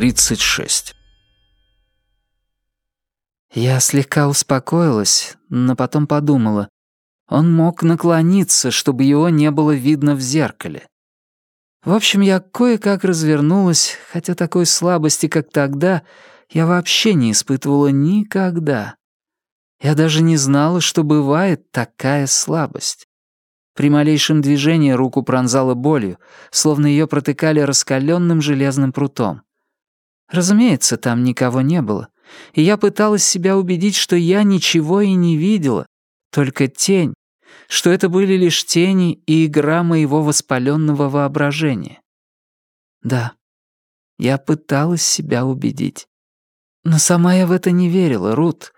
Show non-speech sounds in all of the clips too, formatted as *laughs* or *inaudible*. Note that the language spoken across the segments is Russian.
36. Я слегка успокоилась, но потом подумала. Он мог наклониться, чтобы его не было видно в зеркале. В общем, я кое-как развернулась, хотя такой слабости, как тогда, я вообще не испытывала никогда. Я даже не знала, что бывает такая слабость. При малейшем движении руку пронзала болью, словно ее протыкали раскаленным железным прутом. Разумеется, там никого не было, и я пыталась себя убедить, что я ничего и не видела, только тень, что это были лишь тени и игра моего воспаленного воображения. Да, я пыталась себя убедить. Но сама я в это не верила, Рут.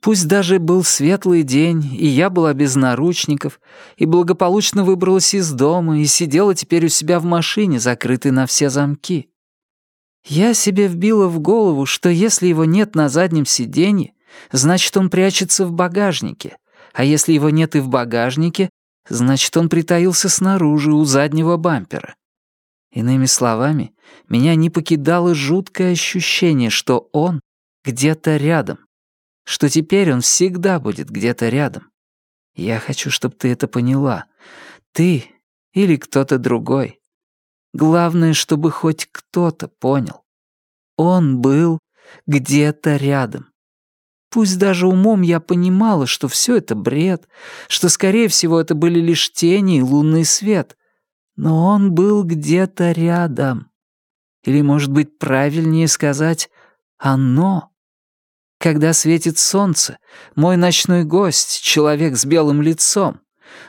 Пусть даже был светлый день, и я была без наручников, и благополучно выбралась из дома, и сидела теперь у себя в машине, закрытой на все замки. Я себе вбила в голову, что если его нет на заднем сиденье, значит, он прячется в багажнике, а если его нет и в багажнике, значит, он притаился снаружи у заднего бампера. Иными словами, меня не покидало жуткое ощущение, что он где-то рядом, что теперь он всегда будет где-то рядом. Я хочу, чтобы ты это поняла. Ты или кто-то другой. Главное, чтобы хоть кто-то понял. Он был где-то рядом. Пусть даже умом я понимала, что все это бред, что, скорее всего, это были лишь тени и лунный свет. Но он был где-то рядом. Или, может быть, правильнее сказать «оно». Когда светит солнце, мой ночной гость — человек с белым лицом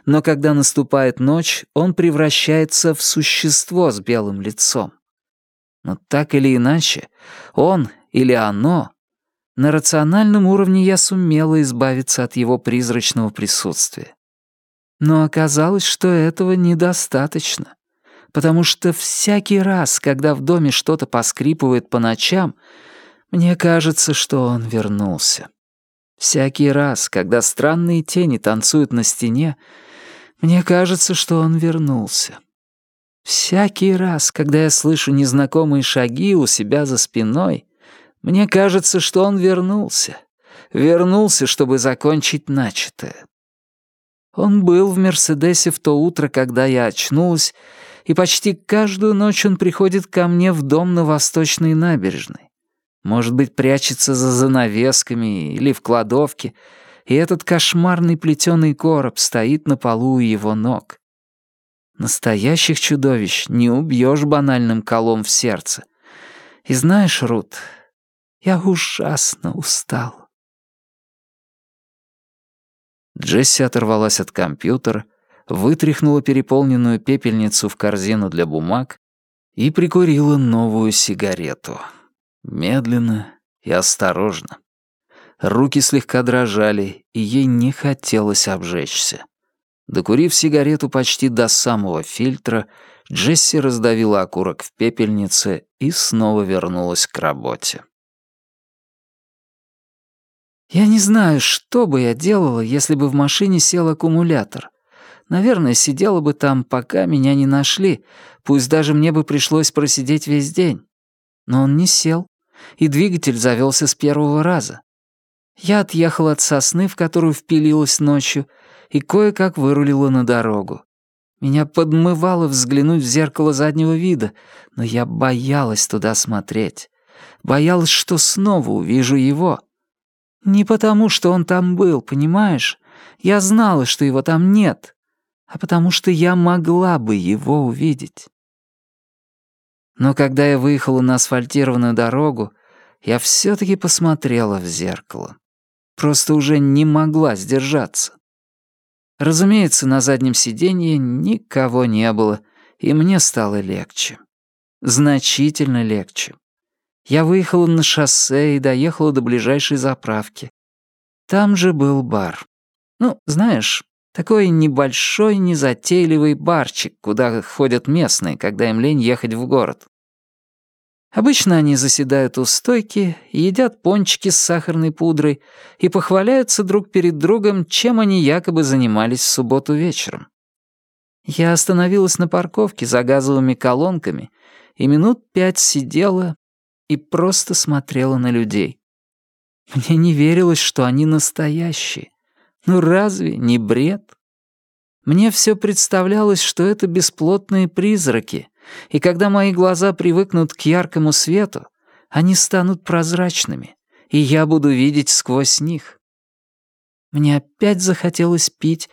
но когда наступает ночь, он превращается в существо с белым лицом. Но так или иначе, он или оно, на рациональном уровне я сумела избавиться от его призрачного присутствия. Но оказалось, что этого недостаточно, потому что всякий раз, когда в доме что-то поскрипывает по ночам, мне кажется, что он вернулся. Всякий раз, когда странные тени танцуют на стене, мне кажется, что он вернулся. Всякий раз, когда я слышу незнакомые шаги у себя за спиной, мне кажется, что он вернулся. Вернулся, чтобы закончить начатое. Он был в «Мерседесе» в то утро, когда я очнулась, и почти каждую ночь он приходит ко мне в дом на Восточной набережной. Может быть, прячется за занавесками или в кладовке, и этот кошмарный плетеный короб стоит на полу у его ног. Настоящих чудовищ не убьешь банальным колом в сердце. И знаешь, Рут, я ужасно устал. Джесси оторвалась от компьютера, вытряхнула переполненную пепельницу в корзину для бумаг и прикурила новую сигарету. Медленно и осторожно. Руки слегка дрожали, и ей не хотелось обжечься. Докурив сигарету почти до самого фильтра, Джесси раздавила окурок в пепельнице и снова вернулась к работе. «Я не знаю, что бы я делала, если бы в машине сел аккумулятор. Наверное, сидела бы там, пока меня не нашли, пусть даже мне бы пришлось просидеть весь день. Но он не сел и двигатель завелся с первого раза. Я отъехала от сосны, в которую впилилась ночью, и кое-как вырулила на дорогу. Меня подмывало взглянуть в зеркало заднего вида, но я боялась туда смотреть. Боялась, что снова увижу его. Не потому, что он там был, понимаешь? Я знала, что его там нет, а потому что я могла бы его увидеть. Но когда я выехала на асфальтированную дорогу, я все-таки посмотрела в зеркало. Просто уже не могла сдержаться. Разумеется, на заднем сиденье никого не было, и мне стало легче. Значительно легче. Я выехала на шоссе и доехала до ближайшей заправки. Там же был бар. Ну, знаешь, такой небольшой, незатейливый барчик, куда ходят местные, когда им лень ехать в город. Обычно они заседают у стойки, едят пончики с сахарной пудрой и похваляются друг перед другом, чем они якобы занимались в субботу вечером. Я остановилась на парковке за газовыми колонками и минут пять сидела, и просто смотрела на людей. Мне не верилось, что они настоящие. Ну разве не бред? Мне все представлялось, что это бесплотные призраки, и когда мои глаза привыкнут к яркому свету, они станут прозрачными, и я буду видеть сквозь них. Мне опять захотелось пить,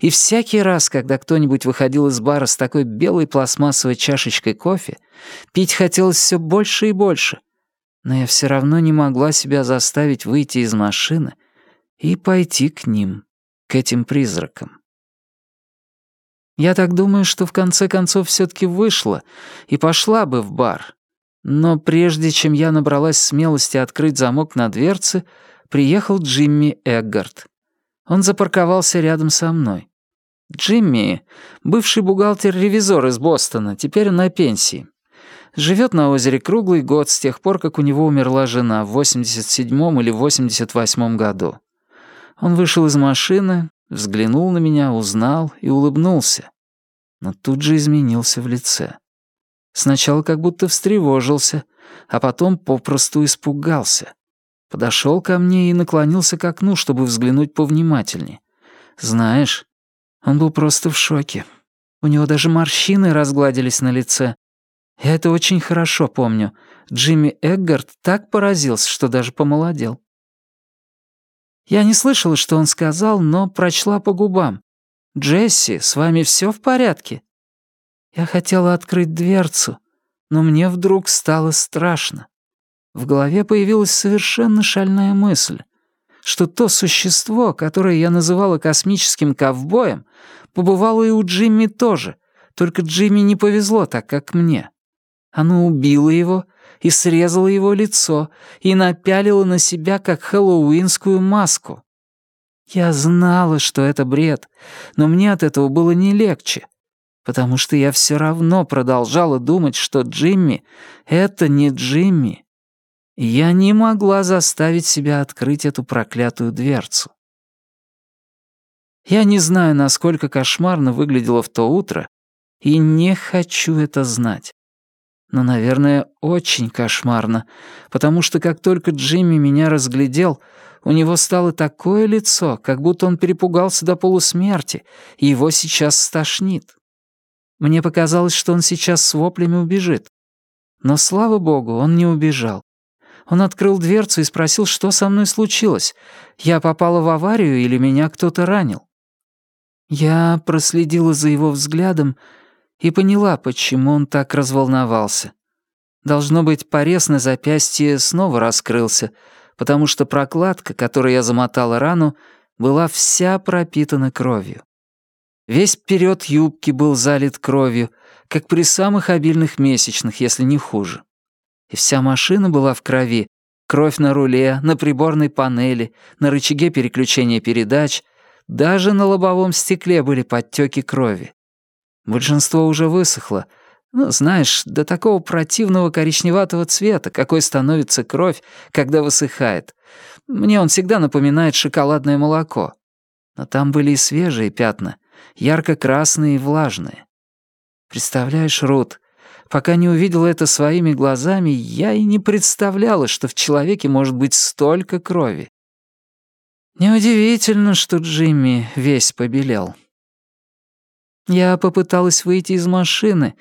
и всякий раз, когда кто-нибудь выходил из бара с такой белой пластмассовой чашечкой кофе, пить хотелось все больше и больше. Но я все равно не могла себя заставить выйти из машины и пойти к ним, к этим призракам. Я так думаю, что в конце концов все таки вышла и пошла бы в бар. Но прежде чем я набралась смелости открыть замок на дверце, приехал Джимми Эггард. Он запарковался рядом со мной. Джимми — бывший бухгалтер-ревизор из Бостона, теперь на пенсии. Живет на озере круглый год с тех пор, как у него умерла жена в 87-м или 88-м году. Он вышел из машины, взглянул на меня, узнал и улыбнулся. Но тут же изменился в лице. Сначала как будто встревожился, а потом попросту испугался. Подошел ко мне и наклонился к окну, чтобы взглянуть повнимательнее. Знаешь, он был просто в шоке. У него даже морщины разгладились на лице. Я это очень хорошо помню. Джимми Эггард так поразился, что даже помолодел. Я не слышала, что он сказал, но прочла по губам. «Джесси, с вами все в порядке?» Я хотела открыть дверцу, но мне вдруг стало страшно. В голове появилась совершенно шальная мысль, что то существо, которое я называла космическим ковбоем, побывало и у Джимми тоже, только Джимми не повезло так, как мне. Оно убило его и срезало его лицо и напялило на себя, как хэллоуинскую маску. Я знала, что это бред, но мне от этого было не легче, потому что я все равно продолжала думать, что Джимми — это не Джимми. Я не могла заставить себя открыть эту проклятую дверцу. Я не знаю, насколько кошмарно выглядело в то утро, и не хочу это знать. Но, наверное, очень кошмарно, потому что как только Джимми меня разглядел, у него стало такое лицо, как будто он перепугался до полусмерти, и его сейчас стошнит. Мне показалось, что он сейчас с воплями убежит. Но, слава богу, он не убежал. Он открыл дверцу и спросил, что со мной случилось. Я попала в аварию или меня кто-то ранил? Я проследила за его взглядом и поняла, почему он так разволновался. Должно быть, порез на запястье снова раскрылся, потому что прокладка, которой я замотала рану, была вся пропитана кровью. Весь вперед юбки был залит кровью, как при самых обильных месячных, если не хуже и вся машина была в крови. Кровь на руле, на приборной панели, на рычаге переключения передач. Даже на лобовом стекле были подтеки крови. Большинство уже высохло. Ну, знаешь, до такого противного коричневатого цвета, какой становится кровь, когда высыхает. Мне он всегда напоминает шоколадное молоко. Но там были и свежие пятна, ярко-красные и влажные. Представляешь, Рут, Пока не увидела это своими глазами, я и не представляла, что в человеке может быть столько крови. Неудивительно, что Джимми весь побелел. Я попыталась выйти из машины.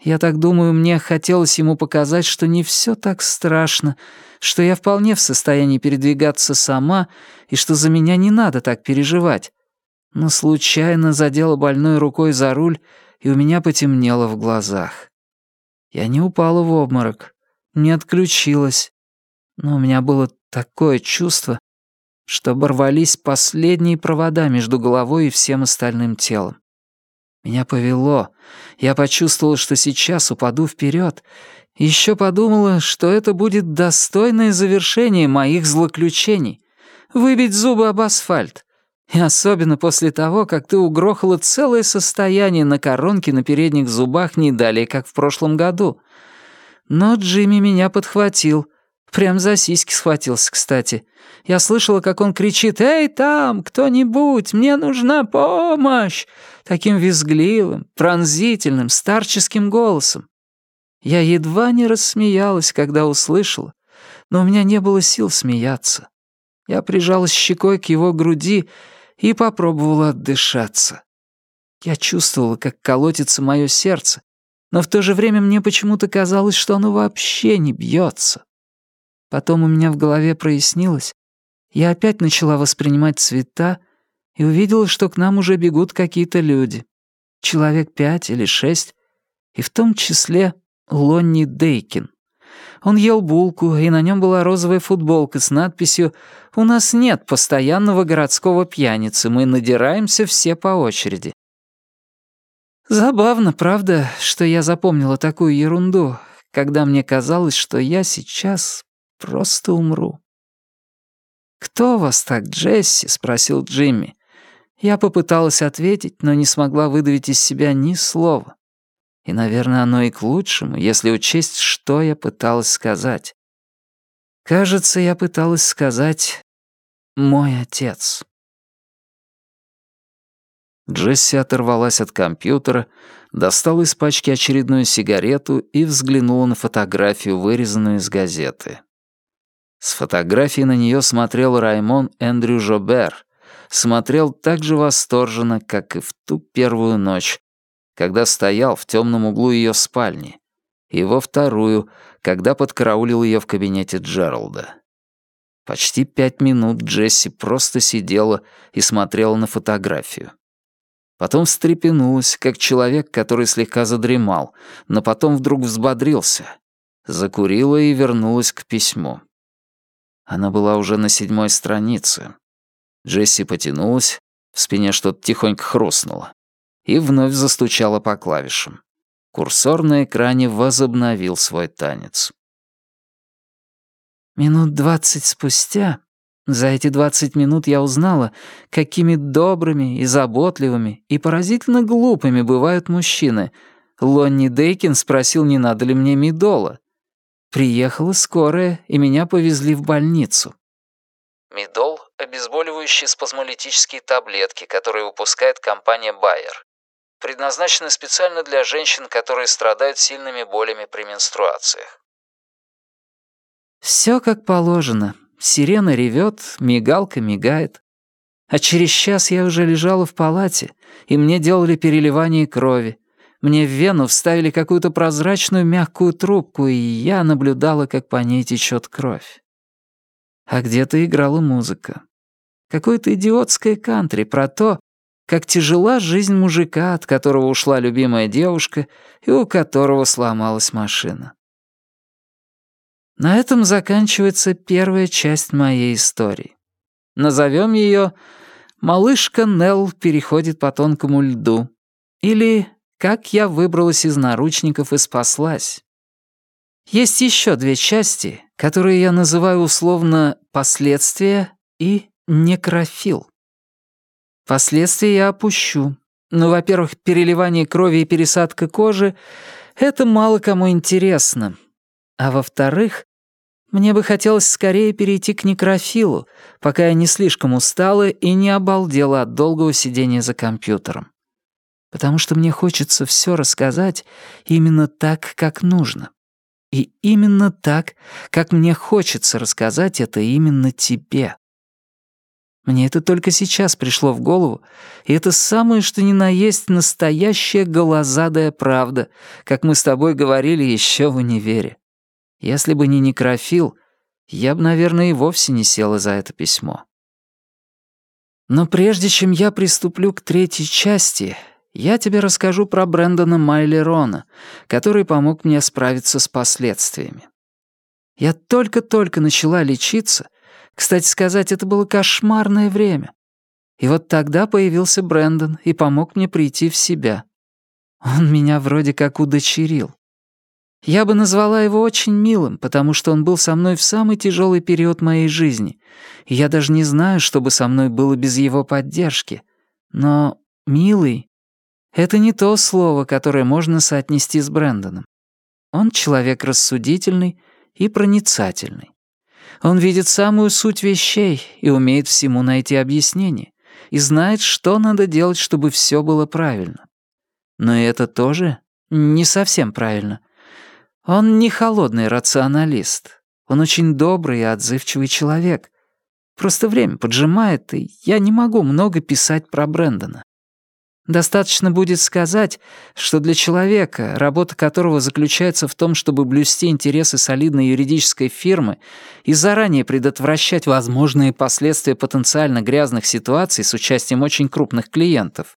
Я так думаю, мне хотелось ему показать, что не все так страшно, что я вполне в состоянии передвигаться сама и что за меня не надо так переживать. Но случайно задела больной рукой за руль, и у меня потемнело в глазах. Я не упала в обморок, не отключилась, но у меня было такое чувство, что оборвались последние провода между головой и всем остальным телом. Меня повело. Я почувствовала, что сейчас упаду вперед. Еще подумала, что это будет достойное завершение моих злоключений. Выбить зубы об асфальт. И особенно после того, как ты угрохала целое состояние на коронке на передних зубах не далее, как в прошлом году. Но Джимми меня подхватил. Прям за сиськи схватился, кстати. Я слышала, как он кричит «Эй, там, кто-нибудь, мне нужна помощь!» Таким визгливым, пронзительным, старческим голосом. Я едва не рассмеялась, когда услышала, но у меня не было сил смеяться. Я прижалась щекой к его груди и попробовала отдышаться. Я чувствовала, как колотится мое сердце, но в то же время мне почему-то казалось, что оно вообще не бьется. Потом у меня в голове прояснилось, я опять начала воспринимать цвета и увидела, что к нам уже бегут какие-то люди. Человек пять или шесть, и в том числе Лонни Дейкин. Он ел булку, и на нем была розовая футболка с надписью «У нас нет постоянного городского пьяницы, мы надираемся все по очереди». Забавно, правда, что я запомнила такую ерунду, когда мне казалось, что я сейчас просто умру. «Кто вас так, Джесси?» — спросил Джимми. Я попыталась ответить, но не смогла выдавить из себя ни слова. И, наверное, оно и к лучшему, если учесть, что я пыталась сказать. Кажется, я пыталась сказать «мой отец». Джесси оторвалась от компьютера, достала из пачки очередную сигарету и взглянула на фотографию, вырезанную из газеты. С фотографии на нее смотрел Раймон Эндрю Жобер. Смотрел так же восторженно, как и в ту первую ночь, когда стоял в темном углу ее спальни, и во вторую, когда подкараулил ее в кабинете Джералда. Почти пять минут Джесси просто сидела и смотрела на фотографию. Потом встрепенулась, как человек, который слегка задремал, но потом вдруг взбодрился. Закурила и вернулась к письму. Она была уже на седьмой странице. Джесси потянулась, в спине что-то тихонько хрустнуло, и вновь застучала по клавишам. Курсор на экране возобновил свой танец. Минут двадцать спустя за эти двадцать минут я узнала, какими добрыми и заботливыми и поразительно глупыми бывают мужчины. Лонни Дейкин спросил, не надо ли мне медола. Приехала скорая, и меня повезли в больницу. Медол — обезболивающие спазмолитические таблетки, которые выпускает компания Bayer. Предназначены специально для женщин, которые страдают сильными болями при менструациях. Все как положено. Сирена ревет, мигалка мигает. А через час я уже лежала в палате, и мне делали переливание крови. Мне в вену вставили какую-то прозрачную мягкую трубку, и я наблюдала, как по ней течет кровь. А где-то играла музыка. Какое-то идиотское кантри про то, как тяжела жизнь мужика, от которого ушла любимая девушка и у которого сломалась машина. На этом заканчивается первая часть моей истории. Назовем ее «Малышка Нелл переходит по тонкому льду» или «Как я выбралась из наручников и спаслась». Есть еще две части, которые я называю условно «Последствия» и «Некрофил». Последствия я опущу. Ну, во-первых, переливание крови и пересадка кожи — это мало кому интересно. А во-вторых, мне бы хотелось скорее перейти к некрофилу, пока я не слишком устала и не обалдела от долгого сидения за компьютером. Потому что мне хочется все рассказать именно так, как нужно. И именно так, как мне хочется рассказать это именно тебе. Мне это только сейчас пришло в голову, и это самое, что ни на есть настоящая голозадая правда, как мы с тобой говорили еще в универе. Если бы не некрофил, я бы, наверное, и вовсе не села за это письмо. Но прежде чем я приступлю к третьей части, я тебе расскажу про Брэндона Майлерона, который помог мне справиться с последствиями. Я только-только начала лечиться. Кстати сказать, это было кошмарное время. И вот тогда появился Брэндон и помог мне прийти в себя. Он меня вроде как удочерил. Я бы назвала его очень милым, потому что он был со мной в самый тяжелый период моей жизни, и я даже не знаю, что бы со мной было без его поддержки. Но «милый» — это не то слово, которое можно соотнести с Брэндоном. Он человек рассудительный и проницательный. Он видит самую суть вещей и умеет всему найти объяснение, и знает, что надо делать, чтобы все было правильно. Но это тоже не совсем правильно — Он не холодный рационалист. Он очень добрый и отзывчивый человек. Просто время поджимает, и я не могу много писать про Брэндона. Достаточно будет сказать, что для человека, работа которого заключается в том, чтобы блюсти интересы солидной юридической фирмы и заранее предотвращать возможные последствия потенциально грязных ситуаций с участием очень крупных клиентов,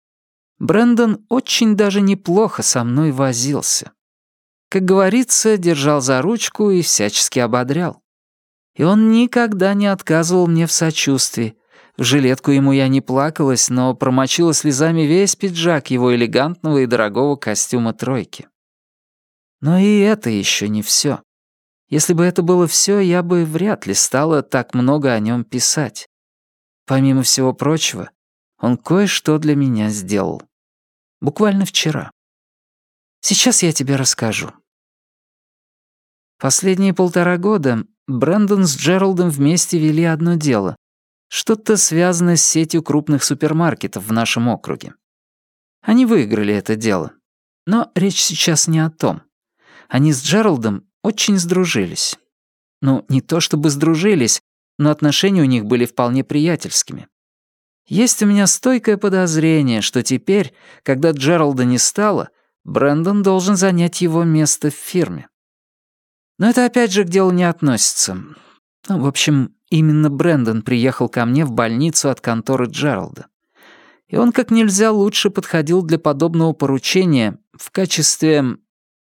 Брэндон очень даже неплохо со мной возился. Как говорится, держал за ручку и всячески ободрял. И он никогда не отказывал мне в сочувствии, жилетку ему я не плакалась, но промочила слезами весь пиджак его элегантного и дорогого костюма тройки. Но и это еще не все. Если бы это было все, я бы вряд ли стала так много о нем писать. Помимо всего прочего, он кое-что для меня сделал. Буквально вчера. Сейчас я тебе расскажу. Последние полтора года Брэндон с Джералдом вместе вели одно дело, что-то связанное с сетью крупных супермаркетов в нашем округе. Они выиграли это дело. Но речь сейчас не о том. Они с Джералдом очень сдружились. Ну, не то чтобы сдружились, но отношения у них были вполне приятельскими. Есть у меня стойкое подозрение, что теперь, когда Джералда не стало, Брэндон должен занять его место в фирме. Но это опять же к делу не относится. Ну, в общем, Именно Брэндон приехал ко мне в больницу от конторы Джералда. И он как нельзя лучше подходил для подобного поручения в качестве,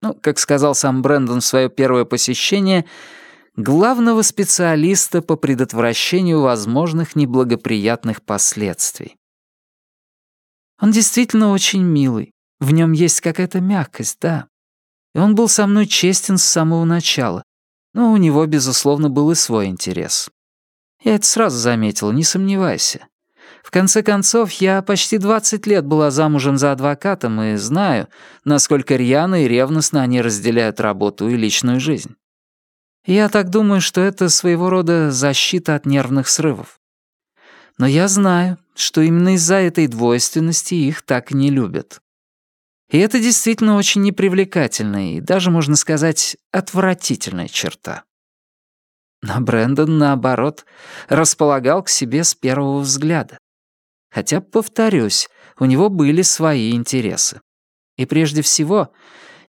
ну, как сказал сам Брэндон в свое первое посещение, главного специалиста по предотвращению возможных неблагоприятных последствий. Он действительно очень милый, в нем есть какая-то мягкость, да. И он был со мной честен с самого начала, но у него, безусловно, был и свой интерес. Я это сразу заметил, не сомневайся. В конце концов, я почти 20 лет была замужем за адвокатом и знаю, насколько рьяно и ревностно они разделяют работу и личную жизнь. Я так думаю, что это своего рода защита от нервных срывов. Но я знаю, что именно из-за этой двойственности их так не любят. И это действительно очень непривлекательная и даже, можно сказать, отвратительная черта. Но Брэндон, наоборот, располагал к себе с первого взгляда. Хотя, повторюсь, у него были свои интересы. И прежде всего,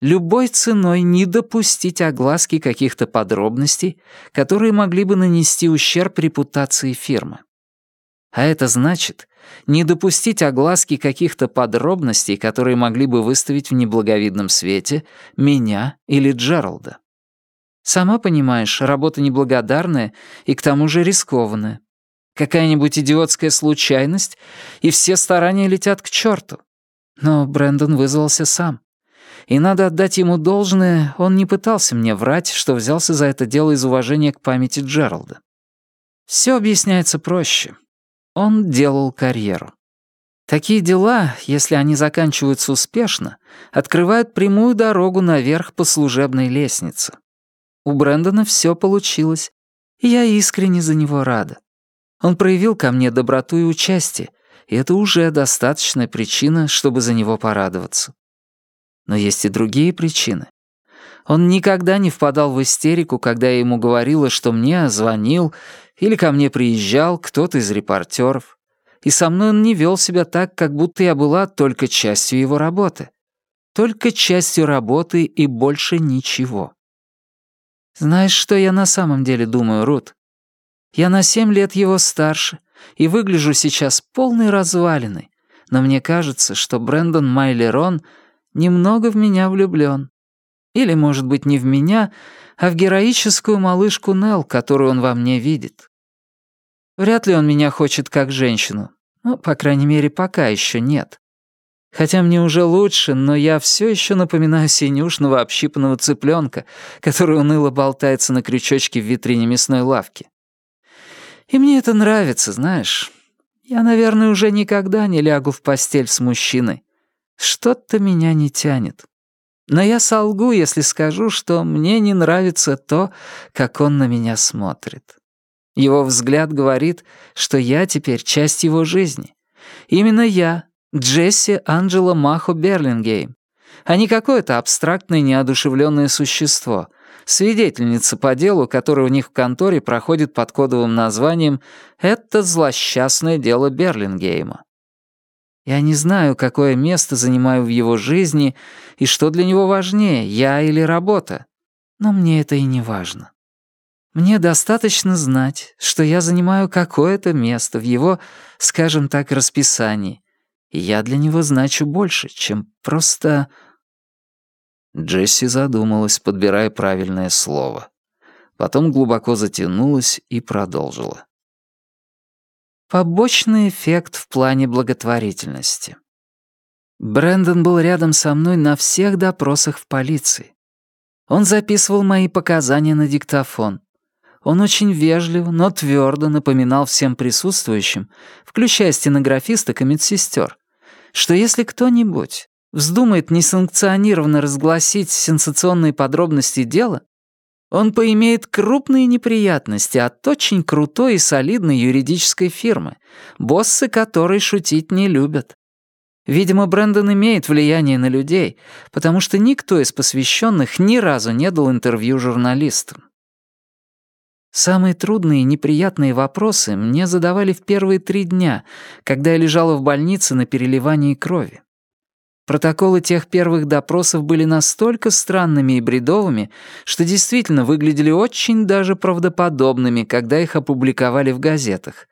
любой ценой не допустить огласки каких-то подробностей, которые могли бы нанести ущерб репутации фирмы. А это значит не допустить огласки каких-то подробностей, которые могли бы выставить в неблаговидном свете меня или Джералда. Сама понимаешь, работа неблагодарная и к тому же рискованная. Какая-нибудь идиотская случайность, и все старания летят к черту. Но Брэндон вызвался сам. И надо отдать ему должное, он не пытался мне врать, что взялся за это дело из уважения к памяти Джералда. Все объясняется проще. Он делал карьеру. Такие дела, если они заканчиваются успешно, открывают прямую дорогу наверх по служебной лестнице. У Брэндона все получилось, и я искренне за него рада. Он проявил ко мне доброту и участие, и это уже достаточная причина, чтобы за него порадоваться. Но есть и другие причины. Он никогда не впадал в истерику, когда я ему говорила, что мне звонил или ко мне приезжал кто-то из репортеров. И со мной он не вел себя так, как будто я была только частью его работы. Только частью работы и больше ничего. Знаешь, что я на самом деле думаю, Рут? Я на семь лет его старше и выгляжу сейчас полной развалиной, но мне кажется, что Брэндон Майлерон немного в меня влюблён. Или, может быть, не в меня, а в героическую малышку Нелл, которую он во мне видит. Вряд ли он меня хочет как женщину. Ну, по крайней мере, пока ещё нет. Хотя мне уже лучше, но я все еще напоминаю синюшного общипанного цыпленка, который уныло болтается на крючочке в витрине мясной лавки. И мне это нравится, знаешь. Я, наверное, уже никогда не лягу в постель с мужчиной. Что-то меня не тянет. Но я солгу, если скажу, что мне не нравится то, как он на меня смотрит. Его взгляд говорит, что я теперь часть его жизни. Именно я, Джесси Анджела Махо Берлингейм, а не какое-то абстрактное неодушевленное существо, свидетельница по делу, которое у них в конторе проходит под кодовым названием «Это злосчастное дело Берлингейма». Я не знаю, какое место занимаю в его жизни и что для него важнее, я или работа. Но мне это и не важно. Мне достаточно знать, что я занимаю какое-то место в его, скажем так, расписании, я для него значу больше, чем просто Джесси задумалась, подбирая правильное слово. Потом глубоко затянулась и продолжила. Побочный эффект в плане благотворительности. Брэндон был рядом со мной на всех допросах в полиции. Он записывал мои показания на диктофон. Он очень вежливо, но твердо напоминал всем присутствующим, включая стенографисток и медсестер, что если кто-нибудь вздумает несанкционированно разгласить сенсационные подробности дела, он поимеет крупные неприятности от очень крутой и солидной юридической фирмы, боссы которой шутить не любят. Видимо, Брэндон имеет влияние на людей, потому что никто из посвященных ни разу не дал интервью журналистам. Самые трудные и неприятные вопросы мне задавали в первые три дня, когда я лежала в больнице на переливании крови. Протоколы тех первых допросов были настолько странными и бредовыми, что действительно выглядели очень даже правдоподобными, когда их опубликовали в газетах.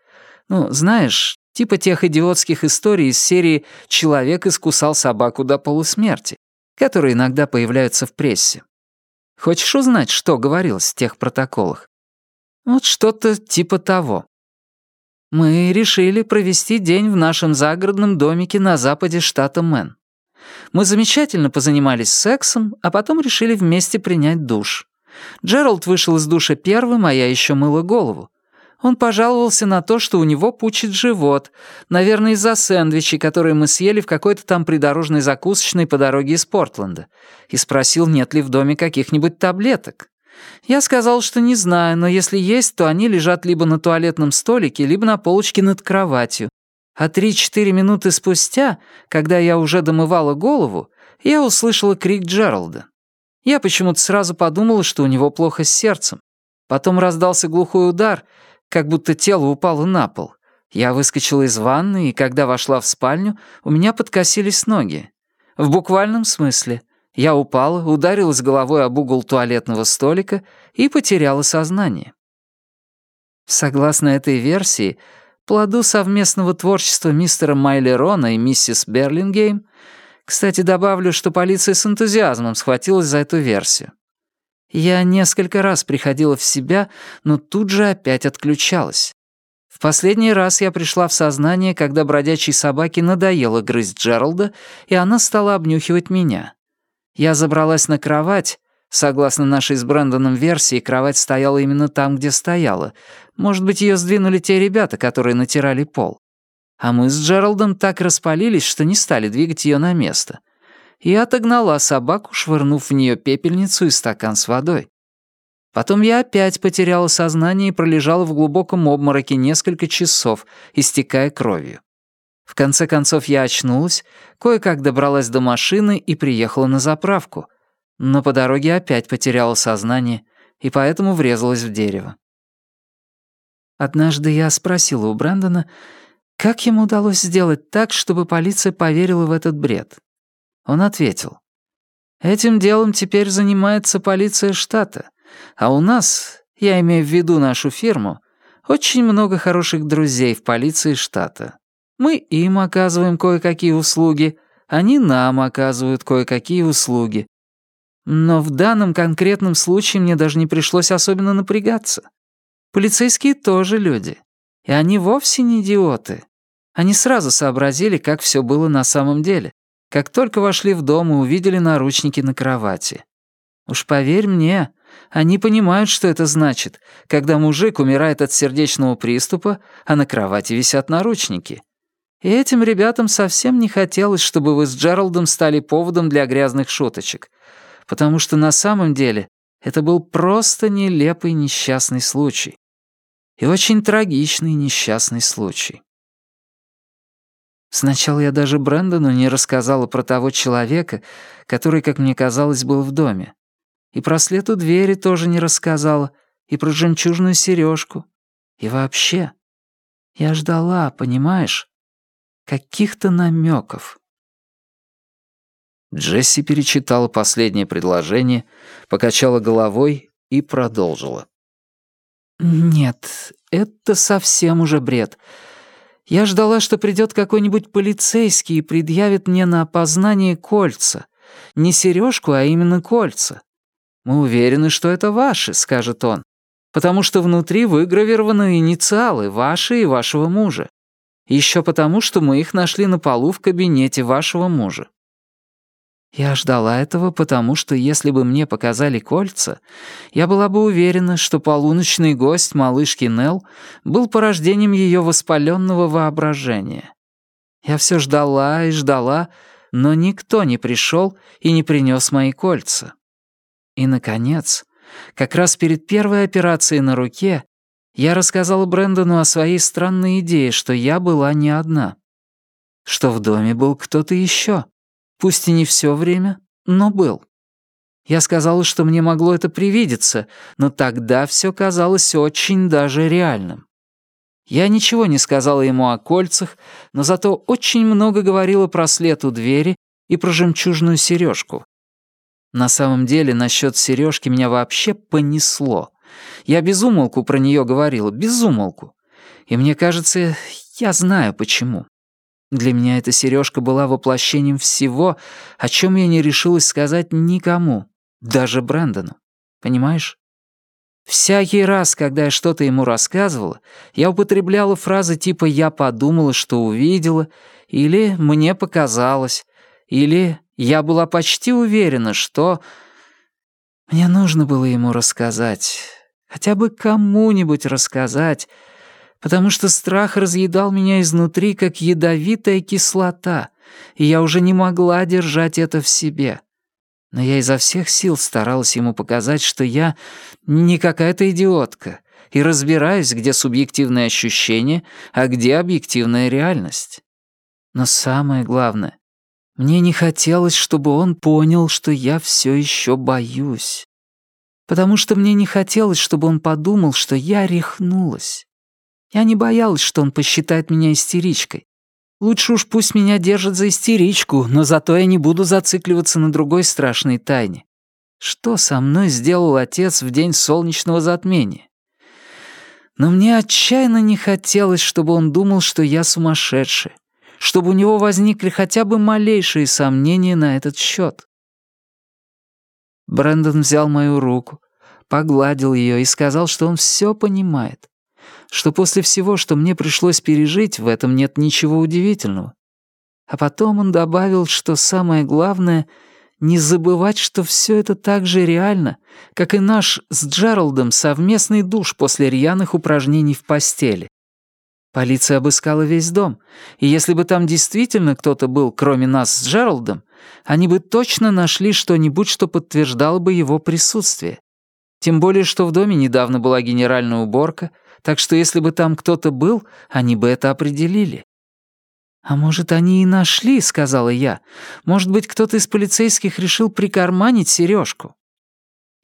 Ну, знаешь, типа тех идиотских историй из серии «Человек искусал собаку до полусмерти», которые иногда появляются в прессе. Хочешь узнать, что говорилось в тех протоколах? Вот что-то типа того. Мы решили провести день в нашем загородном домике на западе штата Мэн. Мы замечательно позанимались сексом, а потом решили вместе принять душ. Джеральд вышел из душа первым, а я еще мыла голову. Он пожаловался на то, что у него пучит живот, наверное, из-за сэндвичей, которые мы съели в какой-то там придорожной закусочной по дороге из Портленда, и спросил, нет ли в доме каких-нибудь таблеток. Я сказал, что не знаю, но если есть, то они лежат либо на туалетном столике, либо на полочке над кроватью, а три-четыре минуты спустя, когда я уже домывала голову, я услышала крик Джералда. Я почему-то сразу подумала, что у него плохо с сердцем. Потом раздался глухой удар, как будто тело упало на пол. Я выскочила из ванны, и когда вошла в спальню, у меня подкосились ноги. В буквальном смысле. Я упала, ударилась головой об угол туалетного столика и потеряла сознание. Согласно этой версии, плоду совместного творчества мистера Майлерона и миссис Берлингейм, кстати, добавлю, что полиция с энтузиазмом схватилась за эту версию. Я несколько раз приходила в себя, но тут же опять отключалась. В последний раз я пришла в сознание, когда бродячей собаке надоело грызть Джералда, и она стала обнюхивать меня. Я забралась на кровать, Согласно нашей с Брэндоном версии, кровать стояла именно там, где стояла. Может быть, ее сдвинули те ребята, которые натирали пол. А мы с Джералдом так распалились, что не стали двигать ее на место. И отогнала собаку, швырнув в нее пепельницу и стакан с водой. Потом я опять потеряла сознание и пролежала в глубоком обмороке несколько часов, истекая кровью. В конце концов я очнулась, кое-как добралась до машины и приехала на заправку — но по дороге опять потеряла сознание и поэтому врезалась в дерево. Однажды я спросила у Брэндона, как ему удалось сделать так, чтобы полиция поверила в этот бред. Он ответил, «Этим делом теперь занимается полиция штата, а у нас, я имею в виду нашу фирму, очень много хороших друзей в полиции штата. Мы им оказываем кое-какие услуги, они нам оказывают кое-какие услуги. Но в данном конкретном случае мне даже не пришлось особенно напрягаться. Полицейские тоже люди. И они вовсе не идиоты. Они сразу сообразили, как все было на самом деле, как только вошли в дом и увидели наручники на кровати. Уж поверь мне, они понимают, что это значит, когда мужик умирает от сердечного приступа, а на кровати висят наручники. И этим ребятам совсем не хотелось, чтобы вы с Джералдом стали поводом для грязных шуточек — потому что на самом деле это был просто нелепый несчастный случай. И очень трагичный несчастный случай. Сначала я даже Брэндону не рассказала про того человека, который, как мне казалось, был в доме. И про след у двери тоже не рассказала, и про жемчужную сережку. И вообще, я ждала, понимаешь? Каких-то намеков. Джесси перечитала последнее предложение, покачала головой и продолжила. «Нет, это совсем уже бред. Я ждала, что придет какой-нибудь полицейский и предъявит мне на опознание кольца. Не сережку, а именно кольца. Мы уверены, что это ваши, скажет он, потому что внутри выгравированы инициалы ваши и вашего мужа. Еще потому, что мы их нашли на полу в кабинете вашего мужа. Я ждала этого, потому что если бы мне показали кольца, я была бы уверена, что полуночный гость малышки Нелл был порождением ее воспаленного воображения. Я все ждала и ждала, но никто не пришел и не принес мои кольца. И, наконец, как раз перед первой операцией на руке я рассказала Брэндону о своей странной идее, что я была не одна. Что в доме был кто-то еще. Пусть и не все время, но был. Я сказала, что мне могло это привидеться, но тогда все казалось очень даже реальным. Я ничего не сказала ему о кольцах, но зато очень много говорила про след у двери и про жемчужную сережку. На самом деле, насчет сережки меня вообще понесло. Я безумолку про нее говорила, безумолку. И мне кажется, я знаю почему. Для меня эта сережка была воплощением всего, о чем я не решилась сказать никому, даже Брэндону. Понимаешь? Всякий раз, когда я что-то ему рассказывала, я употребляла фразы типа «я подумала, что увидела», или «мне показалось», или «я была почти уверена, что...» Мне нужно было ему рассказать, хотя бы кому-нибудь рассказать, потому что страх разъедал меня изнутри, как ядовитая кислота, и я уже не могла держать это в себе. Но я изо всех сил старалась ему показать, что я не какая-то идиотка, и разбираюсь, где субъективное ощущение, а где объективная реальность. Но самое главное, мне не хотелось, чтобы он понял, что я все еще боюсь. Потому что мне не хотелось, чтобы он подумал, что я рехнулась. Я не боялась, что он посчитает меня истеричкой. Лучше уж пусть меня держат за истеричку, но зато я не буду зацикливаться на другой страшной тайне. Что со мной сделал отец в день солнечного затмения? Но мне отчаянно не хотелось, чтобы он думал, что я сумасшедшая, чтобы у него возникли хотя бы малейшие сомнения на этот счет. Брэндон взял мою руку, погладил ее и сказал, что он все понимает что после всего, что мне пришлось пережить, в этом нет ничего удивительного. А потом он добавил, что самое главное — не забывать, что все это так же реально, как и наш с Джералдом совместный душ после рьяных упражнений в постели. Полиция обыскала весь дом, и если бы там действительно кто-то был, кроме нас с Джералдом, они бы точно нашли что-нибудь, что подтверждало бы его присутствие. Тем более, что в доме недавно была генеральная уборка — так что если бы там кто-то был, они бы это определили. «А может, они и нашли», — сказала я. «Может быть, кто-то из полицейских решил прикарманить сережку.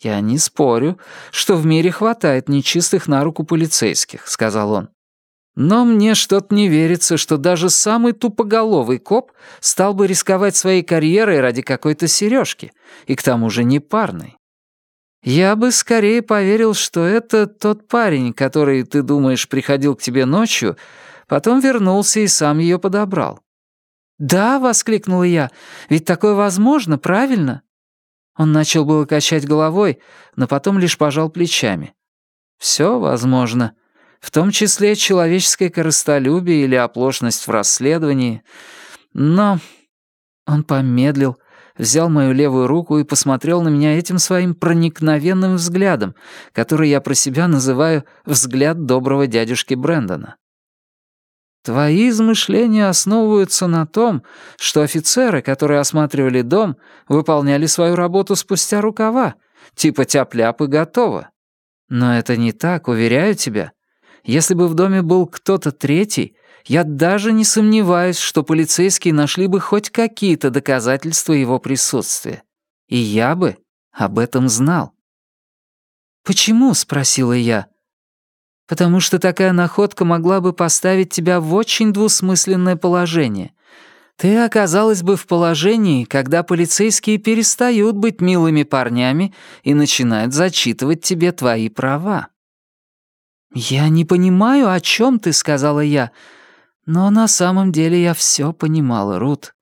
«Я не спорю, что в мире хватает нечистых на руку полицейских», — сказал он. «Но мне что-то не верится, что даже самый тупоголовый коп стал бы рисковать своей карьерой ради какой-то сережки, и к тому же не парной. Я бы скорее поверил, что это тот парень, который, ты думаешь, приходил к тебе ночью, потом вернулся и сам ее подобрал. «Да», — воскликнула я, — «ведь такое возможно, правильно?» Он начал было качать головой, но потом лишь пожал плечами. «Все возможно, в том числе человеческое корыстолюбие или оплошность в расследовании. Но...» Он помедлил, взял мою левую руку и посмотрел на меня этим своим проникновенным взглядом, который я про себя называю «взгляд доброго дядюшки Брэндона». Твои измышления основываются на том, что офицеры, которые осматривали дом, выполняли свою работу спустя рукава, типа тяп-ляп и готово. Но это не так, уверяю тебя. Если бы в доме был кто-то третий, Я даже не сомневаюсь, что полицейские нашли бы хоть какие-то доказательства его присутствия. И я бы об этом знал. «Почему?» — спросила я. «Потому что такая находка могла бы поставить тебя в очень двусмысленное положение. Ты оказалась бы в положении, когда полицейские перестают быть милыми парнями и начинают зачитывать тебе твои права». «Я не понимаю, о чем ты», — сказала я. Но на самом деле я все понимала, Рут.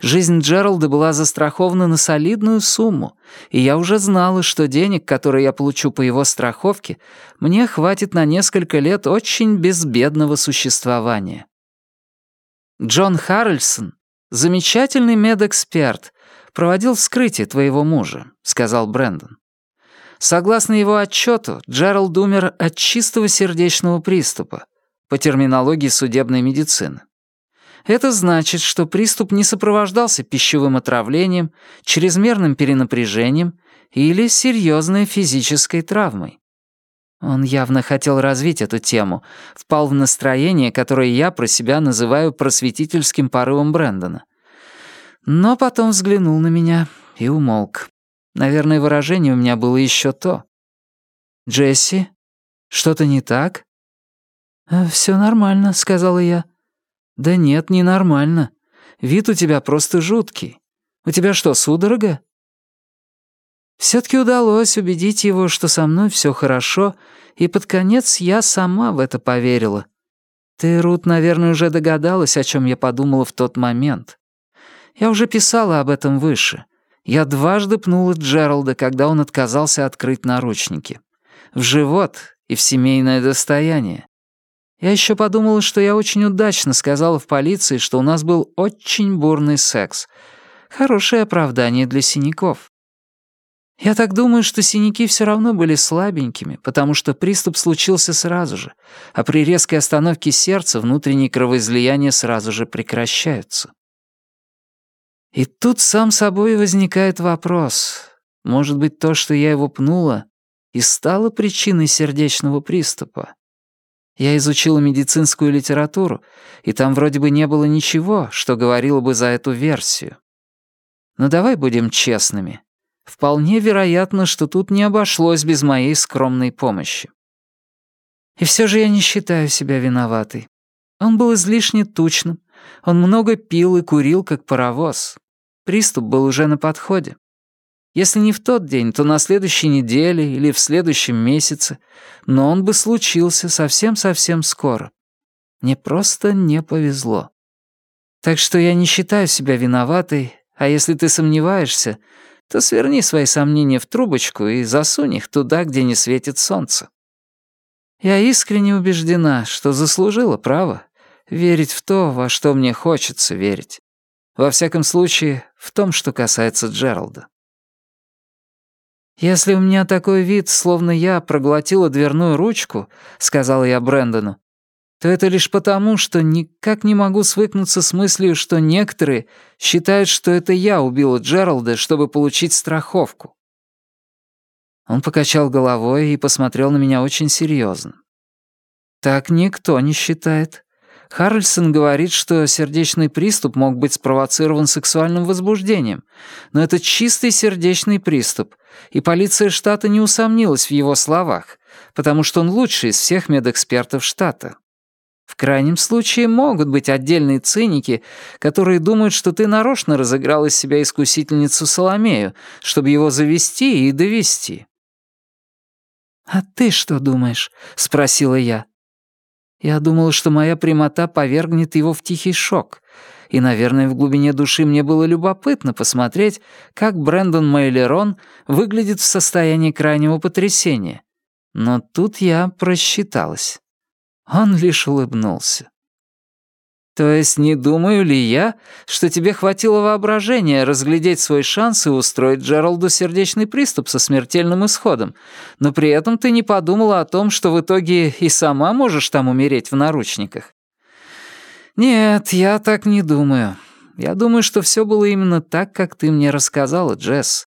Жизнь Джералда была застрахована на солидную сумму, и я уже знала, что денег, которые я получу по его страховке, мне хватит на несколько лет очень безбедного существования. Джон Харрельсон, замечательный медэксперт, проводил вскрытие твоего мужа, сказал Брэндон. Согласно его отчету, Джеральд умер от чистого сердечного приступа, по терминологии судебной медицины. Это значит, что приступ не сопровождался пищевым отравлением, чрезмерным перенапряжением или серьезной физической травмой. Он явно хотел развить эту тему, впал в настроение, которое я про себя называю просветительским порывом Брэндона. Но потом взглянул на меня и умолк. Наверное, выражение у меня было еще то. «Джесси, что-то не так?» «Все нормально», — сказала я. «Да нет, не нормально. Вид у тебя просто жуткий. У тебя что, судорога?» Все-таки удалось убедить его, что со мной все хорошо, и под конец я сама в это поверила. Ты, Рут, наверное, уже догадалась, о чем я подумала в тот момент. Я уже писала об этом выше. Я дважды пнула Джералда, когда он отказался открыть наручники. В живот и в семейное достояние. Я еще подумала, что я очень удачно сказала в полиции, что у нас был очень бурный секс. Хорошее оправдание для синяков. Я так думаю, что синяки все равно были слабенькими, потому что приступ случился сразу же, а при резкой остановке сердца внутренние кровоизлияния сразу же прекращаются. И тут сам собой возникает вопрос. Может быть, то, что я его пнула, и стало причиной сердечного приступа? Я изучила медицинскую литературу, и там вроде бы не было ничего, что говорило бы за эту версию. Но давай будем честными. Вполне вероятно, что тут не обошлось без моей скромной помощи. И все же я не считаю себя виноватой. Он был излишне тучным, он много пил и курил, как паровоз. Приступ был уже на подходе. Если не в тот день, то на следующей неделе или в следующем месяце, но он бы случился совсем-совсем скоро. Мне просто не повезло. Так что я не считаю себя виноватой, а если ты сомневаешься, то сверни свои сомнения в трубочку и засунь их туда, где не светит солнце. Я искренне убеждена, что заслужила право верить в то, во что мне хочется верить. Во всяком случае, в том, что касается Джералда. «Если у меня такой вид, словно я проглотила дверную ручку», — сказала я Брэндону, то это лишь потому, что никак не могу свыкнуться с мыслью, что некоторые считают, что это я убила Джералда, чтобы получить страховку. Он покачал головой и посмотрел на меня очень серьезно. «Так никто не считает. Харрельсон говорит, что сердечный приступ мог быть спровоцирован сексуальным возбуждением, но это чистый сердечный приступ, и полиция штата не усомнилась в его словах, потому что он лучший из всех медэкспертов штата. В крайнем случае могут быть отдельные циники, которые думают, что ты нарочно разыграл из себя искусительницу Соломею, чтобы его завести и довести. «А ты что думаешь?» — спросила я. Я думала, что моя прямота повергнет его в тихий шок. И, наверное, в глубине души мне было любопытно посмотреть, как Брэндон Мейлерон выглядит в состоянии крайнего потрясения. Но тут я просчиталась. Он лишь улыбнулся. То есть не думаю ли я, что тебе хватило воображения разглядеть свой шанс и устроить Джералду сердечный приступ со смертельным исходом, но при этом ты не подумала о том, что в итоге и сама можешь там умереть в наручниках? Нет, я так не думаю. Я думаю, что все было именно так, как ты мне рассказала, Джесс.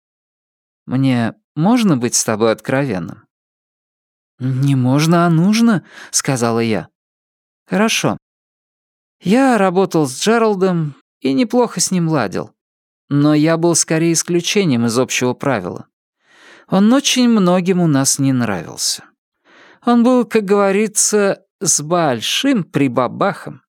Мне можно быть с тобой откровенным? «Не можно, а нужно», — сказала я. «Хорошо. Я работал с Джералдом и неплохо с ним ладил. Но я был скорее исключением из общего правила. Он очень многим у нас не нравился. Он был, как говорится, с большим прибабахом.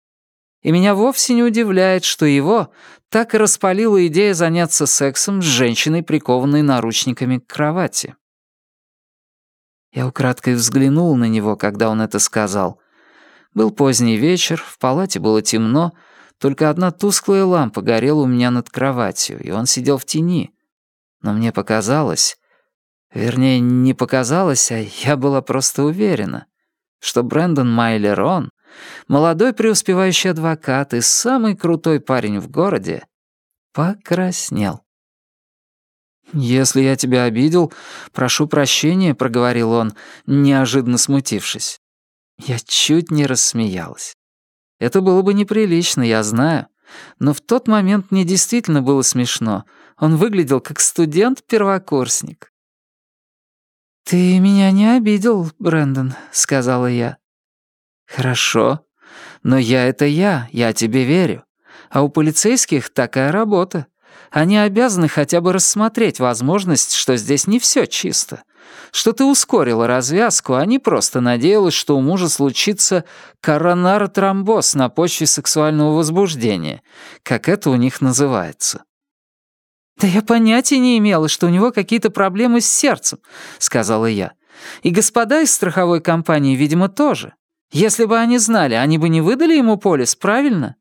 И меня вовсе не удивляет, что его так и распалила идея заняться сексом с женщиной, прикованной наручниками к кровати. Я украдкой взглянул на него, когда он это сказал. Был поздний вечер, в палате было темно, только одна тусклая лампа горела у меня над кроватью, и он сидел в тени. Но мне показалось, вернее, не показалось, а я была просто уверена, что Брэндон Майлер он, молодой преуспевающий адвокат и самый крутой парень в городе, покраснел. «Если я тебя обидел, прошу прощения», — проговорил он, неожиданно смутившись. Я чуть не рассмеялась. Это было бы неприлично, я знаю. Но в тот момент мне действительно было смешно. Он выглядел как студент-первокурсник. «Ты меня не обидел, Брэндон», — сказала я. «Хорошо. Но я — это я, я тебе верю. А у полицейских такая работа. Они обязаны хотя бы рассмотреть возможность, что здесь не все чисто. Что ты ускорила развязку, а не просто надеялась, что у мужа случится коронаротромбоз на почве сексуального возбуждения, как это у них называется. «Да я понятия не имела, что у него какие-то проблемы с сердцем», — сказала я. «И господа из страховой компании, видимо, тоже. Если бы они знали, они бы не выдали ему полис, правильно?»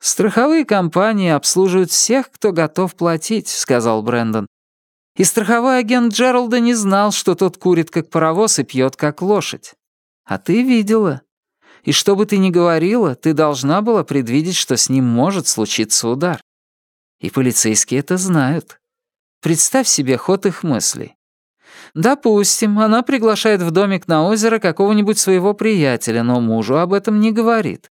«Страховые компании обслуживают всех, кто готов платить», — сказал Брэндон. «И страховой агент Джералда не знал, что тот курит как паровоз и пьет как лошадь. А ты видела. И что бы ты ни говорила, ты должна была предвидеть, что с ним может случиться удар. И полицейские это знают. Представь себе ход их мыслей. Допустим, она приглашает в домик на озеро какого-нибудь своего приятеля, но мужу об этом не говорит.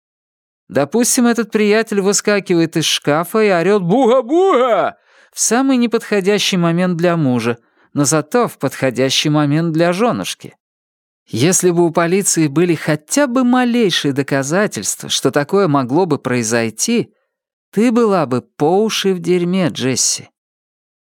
Допустим, этот приятель выскакивает из шкафа и орёт «Буга-буга!» В самый неподходящий момент для мужа, но зато в подходящий момент для женушки. Если бы у полиции были хотя бы малейшие доказательства, что такое могло бы произойти, ты была бы по уши в дерьме, Джесси.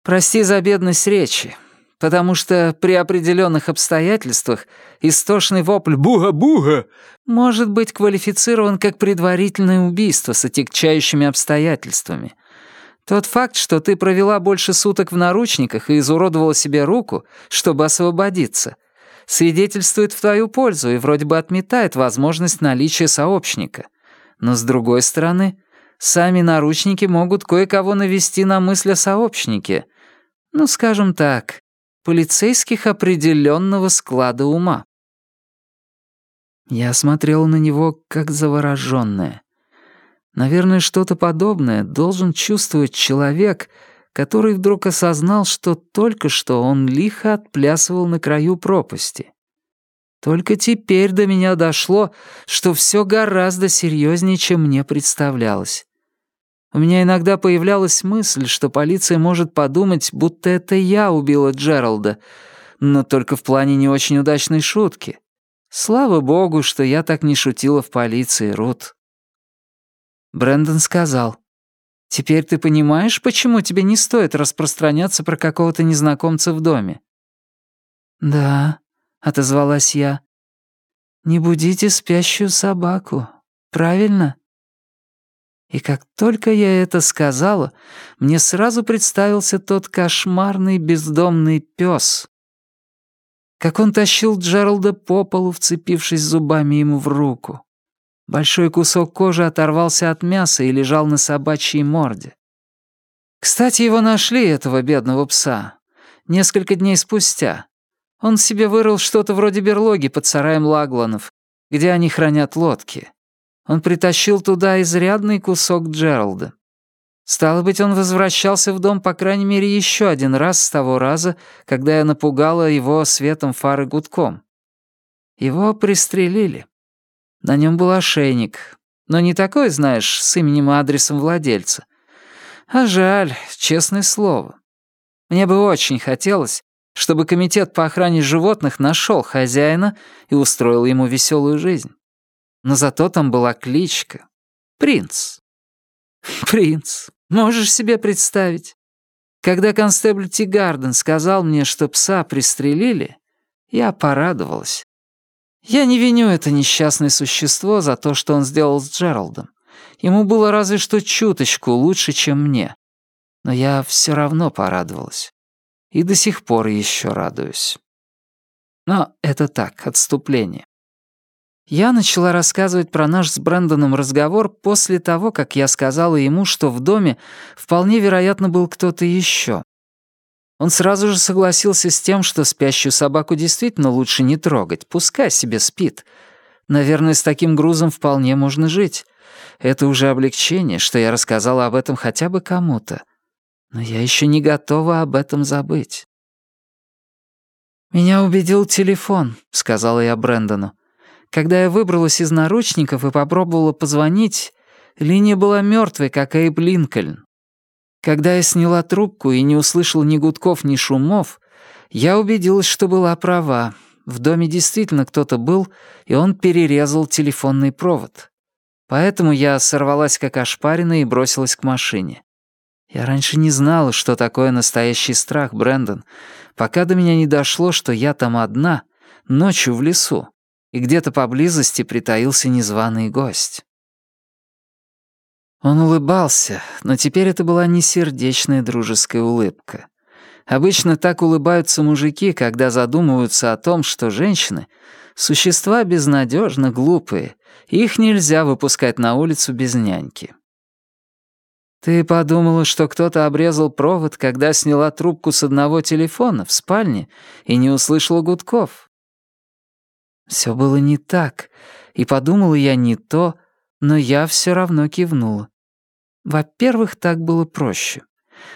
Прости за бедность речи, потому что при определенных обстоятельствах истошный вопль «Буга-буга» может быть квалифицирован как предварительное убийство с отягчающими обстоятельствами. Тот факт, что ты провела больше суток в наручниках и изуродовала себе руку, чтобы освободиться, свидетельствует в твою пользу и вроде бы отметает возможность наличия сообщника. Но с другой стороны, сами наручники могут кое-кого навести на мысль о сообщнике. Ну, скажем так, полицейских определенного склада ума. Я смотрел на него как заворожённая. Наверное, что-то подобное должен чувствовать человек, который вдруг осознал, что только что он лихо отплясывал на краю пропасти. Только теперь до меня дошло, что все гораздо серьезнее, чем мне представлялось. У меня иногда появлялась мысль, что полиция может подумать, будто это я убила Джералда, но только в плане не очень удачной шутки. Слава богу, что я так не шутила в полиции, Рут. Брэндон сказал, «Теперь ты понимаешь, почему тебе не стоит распространяться про какого-то незнакомца в доме?» «Да», — отозвалась я. «Не будите спящую собаку, правильно?» И как только я это сказала, мне сразу представился тот кошмарный бездомный пес. Как он тащил Джералда по полу, вцепившись зубами ему в руку. Большой кусок кожи оторвался от мяса и лежал на собачьей морде. Кстати, его нашли, этого бедного пса, несколько дней спустя. Он себе вырыл что-то вроде берлоги под сараем Лагланов, где они хранят лодки. Он притащил туда изрядный кусок Джералда. Стало быть, он возвращался в дом, по крайней мере, еще один раз с того раза, когда я напугала его светом фары гудком. Его пристрелили. На нем был ошейник, но не такой, знаешь, с именем и адресом владельца. А жаль, честное слово. Мне бы очень хотелось, чтобы комитет по охране животных нашел хозяина и устроил ему веселую жизнь. но зато там была кличка. Принц. *laughs* Принц. Можешь себе представить? Когда констебль Тигарден сказал мне, что пса пристрелили, я порадовалась. Я не виню это несчастное существо за то, что он сделал с Джералдом. Ему было разве что чуточку лучше, чем мне. Но я все равно порадовалась. И до сих пор еще радуюсь. Но это так, отступление. Я начала рассказывать про наш с Брэндоном разговор после того, как я сказала ему, что в доме вполне вероятно был кто-то еще. Он сразу же согласился с тем, что спящую собаку действительно лучше не трогать, пускай себе спит. Наверное, с таким грузом вполне можно жить. Это уже облегчение, что я рассказала об этом хотя бы кому-то. Но я еще не готова об этом забыть. «Меня убедил телефон», — сказала я Брэндону. Когда я выбралась из наручников и попробовала позвонить, линия была мертвой, как Эйб Линкольн. Когда я сняла трубку и не услышала ни гудков, ни шумов, я убедилась, что была права. В доме действительно кто-то был, и он перерезал телефонный провод. Поэтому я сорвалась как ошпаренная и бросилась к машине. Я раньше не знала, что такое настоящий страх, Брэндон, пока до меня не дошло, что я там одна, ночью в лесу, и где-то поблизости притаился незваный гость. Он улыбался, но теперь это была не сердечная дружеская улыбка. Обычно так улыбаются мужики, когда задумываются о том, что женщины — существа безнадежно глупые, их нельзя выпускать на улицу без няньки. «Ты подумала, что кто-то обрезал провод, когда сняла трубку с одного телефона в спальне и не услышала гудков?» Все было не так, и подумала я не то, но я все равно кивнула. Во-первых, так было проще.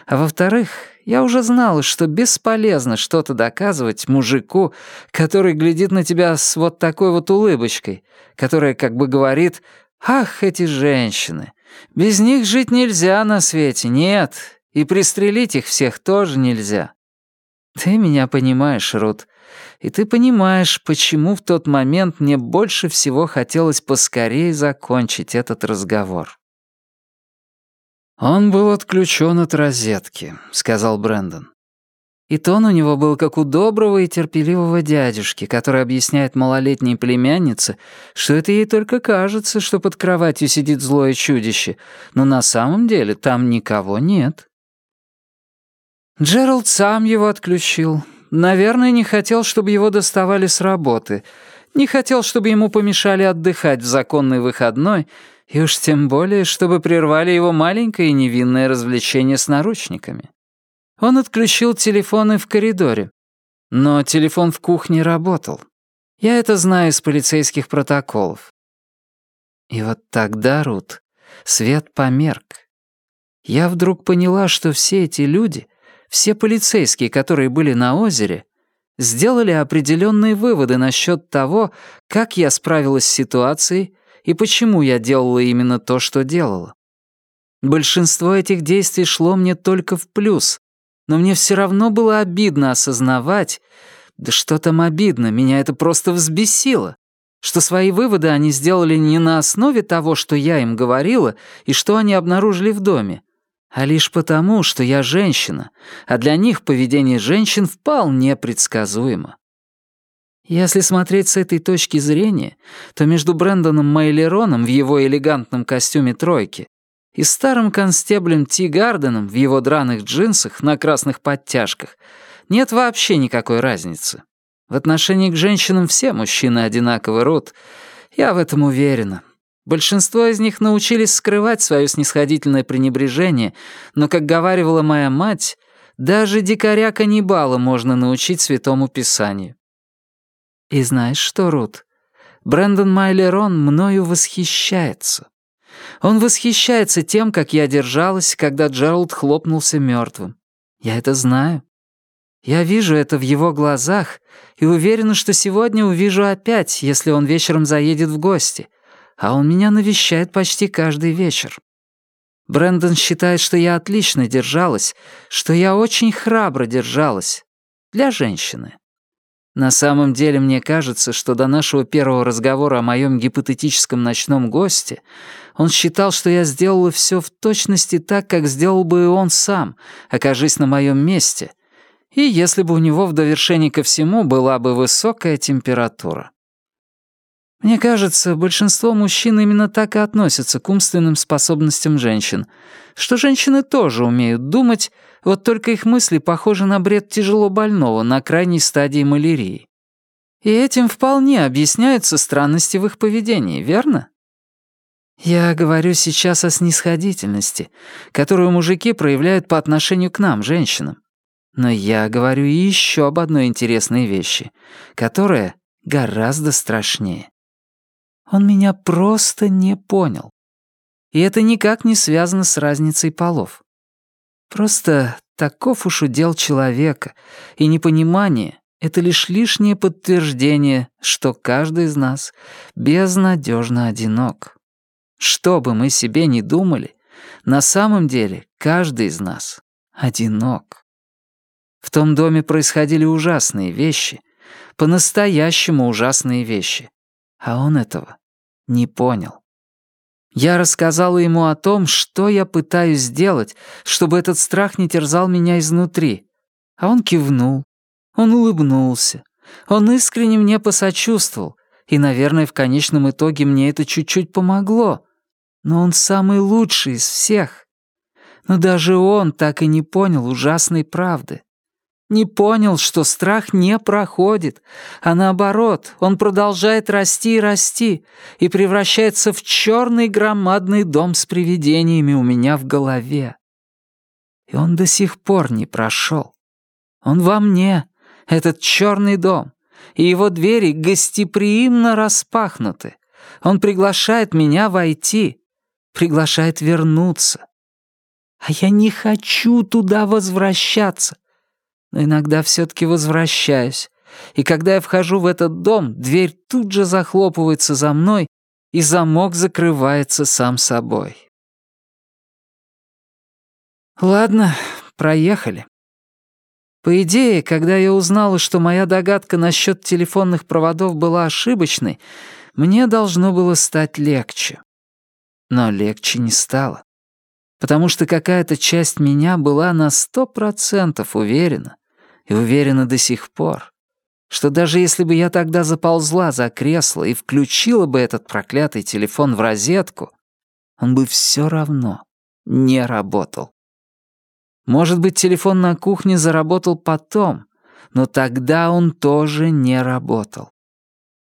А во-вторых, я уже знала, что бесполезно что-то доказывать мужику, который глядит на тебя с вот такой вот улыбочкой, которая как бы говорит «Ах, эти женщины! Без них жить нельзя на свете, нет, и пристрелить их всех тоже нельзя». Ты меня понимаешь, Рут, и ты понимаешь, почему в тот момент мне больше всего хотелось поскорее закончить этот разговор. «Он был отключен от розетки», — сказал Брэндон. И тон у него был как у доброго и терпеливого дядюшки, который объясняет малолетней племяннице, что это ей только кажется, что под кроватью сидит злое чудище, но на самом деле там никого нет. Джеральд сам его отключил, Наверное, не хотел, чтобы его доставали с работы. Не хотел, чтобы ему помешали отдыхать в законный выходной, и уж тем более, чтобы прервали его маленькое и невинное развлечение с наручниками. Он отключил телефоны в коридоре. Но телефон в кухне работал. Я это знаю из полицейских протоколов. И вот тогда, Рут, свет померк. Я вдруг поняла, что все эти люди все полицейские, которые были на озере, сделали определенные выводы насчет того, как я справилась с ситуацией и почему я делала именно то, что делала. Большинство этих действий шло мне только в плюс, но мне все равно было обидно осознавать, да что там обидно, меня это просто взбесило, что свои выводы они сделали не на основе того, что я им говорила и что они обнаружили в доме, а лишь потому, что я женщина, а для них поведение женщин вполне предсказуемо. Если смотреть с этой точки зрения, то между Брэндоном Мейлероном в его элегантном костюме тройки и старым констеблем Ти Гарденом в его драных джинсах на красных подтяжках нет вообще никакой разницы. В отношении к женщинам все мужчины одинаково рут, я в этом уверена. Большинство из них научились скрывать свое снисходительное пренебрежение, но, как говаривала моя мать, даже дикаря-каннибала можно научить святому писанию. И знаешь что, Рут? Брэндон Майлерон мною восхищается. Он восхищается тем, как я держалась, когда Джеральд хлопнулся мертвым. Я это знаю. Я вижу это в его глазах и уверена, что сегодня увижу опять, если он вечером заедет в гости — а он меня навещает почти каждый вечер. Брэндон считает, что я отлично держалась, что я очень храбро держалась. Для женщины. На самом деле мне кажется, что до нашего первого разговора о моем гипотетическом ночном госте он считал, что я сделала все в точности так, как сделал бы и он сам, окажись на моем месте, и если бы у него в довершении ко всему была бы высокая температура. Мне кажется, большинство мужчин именно так и относятся к умственным способностям женщин, что женщины тоже умеют думать, вот только их мысли похожи на бред тяжело больного на крайней стадии малярии. И этим вполне объясняются странности в их поведении, верно? Я говорю сейчас о снисходительности, которую мужики проявляют по отношению к нам, женщинам. Но я говорю еще об одной интересной вещи, которая гораздо страшнее. Он меня просто не понял. И это никак не связано с разницей полов. Просто таков уж удел человека, и непонимание — это лишь лишнее подтверждение, что каждый из нас безнадежно одинок. Что бы мы себе ни думали, на самом деле каждый из нас одинок. В том доме происходили ужасные вещи, по-настоящему ужасные вещи, а он этого не понял. Я рассказала ему о том, что я пытаюсь сделать, чтобы этот страх не терзал меня изнутри. А он кивнул, он улыбнулся, он искренне мне посочувствовал, и, наверное, в конечном итоге мне это чуть-чуть помогло. Но он самый лучший из всех. Но даже он так и не понял ужасной правды не понял, что страх не проходит, а наоборот, он продолжает расти и расти и превращается в черный громадный дом с привидениями у меня в голове. И он до сих пор не прошел. Он во мне, этот черный дом, и его двери гостеприимно распахнуты. Он приглашает меня войти, приглашает вернуться. А я не хочу туда возвращаться но иногда все-таки возвращаюсь. И когда я вхожу в этот дом, дверь тут же захлопывается за мной, и замок закрывается сам собой. Ладно, проехали. По идее, когда я узнала, что моя догадка насчет телефонных проводов была ошибочной, мне должно было стать легче. Но легче не стало. Потому что какая-то часть меня была на сто процентов уверена, и уверена до сих пор, что даже если бы я тогда заползла за кресло и включила бы этот проклятый телефон в розетку, он бы все равно не работал. Может быть, телефон на кухне заработал потом, но тогда он тоже не работал.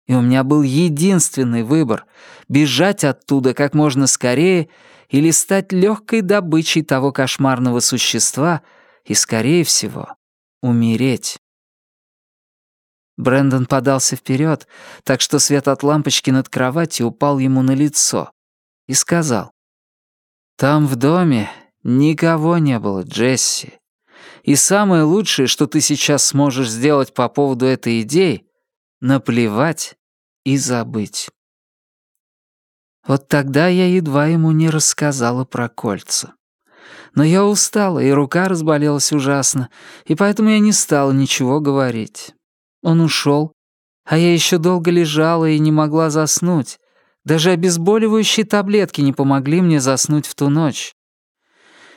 И у меня был единственный выбор — бежать оттуда как можно скорее или стать легкой добычей того кошмарного существа и, скорее всего, умереть. Брэндон подался вперед, так что свет от лампочки над кроватью упал ему на лицо, и сказал, «Там в доме никого не было, Джесси. И самое лучшее, что ты сейчас сможешь сделать по поводу этой идеи, наплевать и забыть». Вот тогда я едва ему не рассказала про кольца. Но я устала, и рука разболелась ужасно, и поэтому я не стала ничего говорить. Он ушел, а я еще долго лежала и не могла заснуть. Даже обезболивающие таблетки не помогли мне заснуть в ту ночь.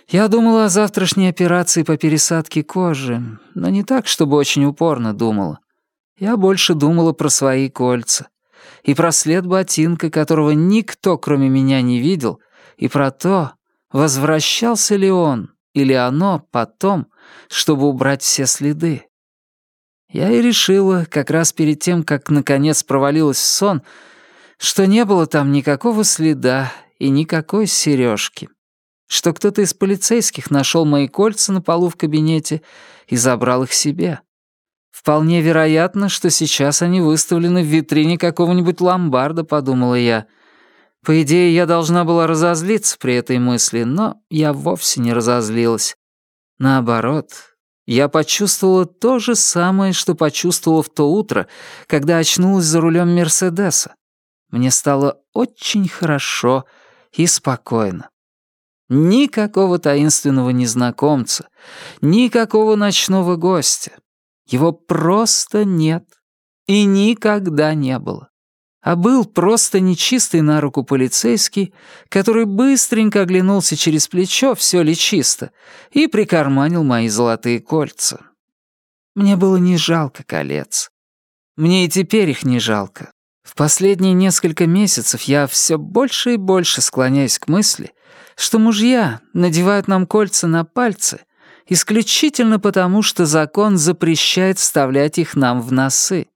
Я думала о завтрашней операции по пересадке кожи, но не так, чтобы очень упорно думала. Я больше думала про свои кольца. И про след ботинка, которого никто, кроме меня, не видел, и про то, возвращался ли он или оно потом, чтобы убрать все следы. Я и решила, как раз перед тем, как наконец провалилась в сон, что не было там никакого следа и никакой сережки, что кто-то из полицейских нашел мои кольца на полу в кабинете и забрал их себе. Вполне вероятно, что сейчас они выставлены в витрине какого-нибудь ломбарда, подумала я — по идее, я должна была разозлиться при этой мысли, но я вовсе не разозлилась. Наоборот, я почувствовала то же самое, что почувствовала в то утро, когда очнулась за рулем Мерседеса. Мне стало очень хорошо и спокойно. Никакого таинственного незнакомца, никакого ночного гостя. Его просто нет И никогда не было. А был просто нечистый на руку полицейский, который быстренько оглянулся через плечо, все ли чисто, и прикарманил мои золотые кольца. Мне было не жалко колец. Мне и теперь их не жалко. В последние несколько месяцев я все больше и больше склоняюсь к мысли, что мужья надевают нам кольца на пальцы исключительно потому, что закон запрещает вставлять их нам в носы.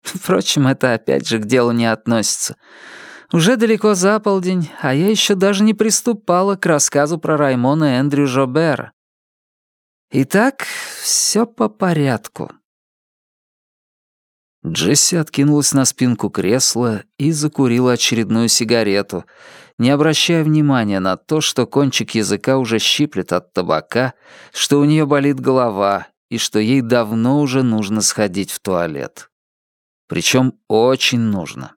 *laughs* Впрочем, это опять же к делу не относится. Уже далеко за полдень, а я еще даже не приступала к рассказу про Раймона Эндрю Жобера. Итак, все по порядку. Джесси откинулась на спинку кресла и закурила очередную сигарету, не обращая внимания на то, что кончик языка уже щиплет от табака, что у нее болит голова и что ей давно уже нужно сходить в туалет. Причем очень нужно.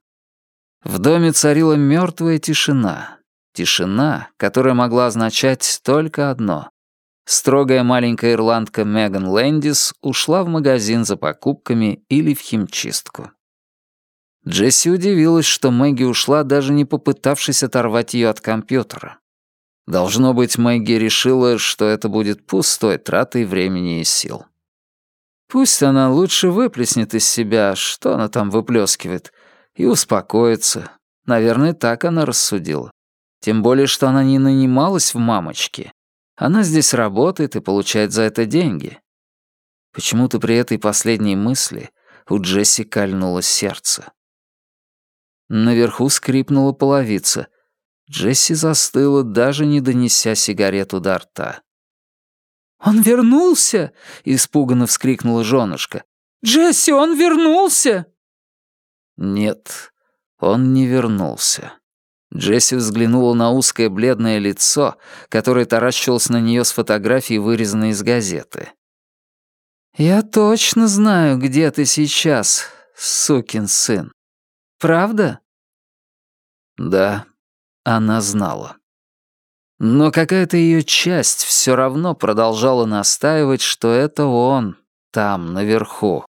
В доме царила мертвая тишина. Тишина, которая могла означать только одно. Строгая маленькая ирландка Меган Лэндис ушла в магазин за покупками или в химчистку. Джесси удивилась, что Мэгги ушла, даже не попытавшись оторвать ее от компьютера. Должно быть, Мэгги решила, что это будет пустой тратой времени и сил. Пусть она лучше выплеснет из себя, что она там выплескивает, и успокоится. Наверное, так она рассудила. Тем более, что она не нанималась в мамочке. Она здесь работает и получает за это деньги. Почему-то при этой последней мысли у Джесси кольнуло сердце. Наверху скрипнула половица. Джесси застыла, даже не донеся сигарету до рта. «Он вернулся!» — испуганно вскрикнула женушка. «Джесси, он вернулся!» Нет, он не вернулся. Джесси взглянула на узкое бледное лицо, которое таращилось на нее с фотографией, вырезанной из газеты. «Я точно знаю, где ты сейчас, сукин сын. Правда?» Да, она знала. Но какая-то ее часть все равно продолжала настаивать, что это он там, наверху.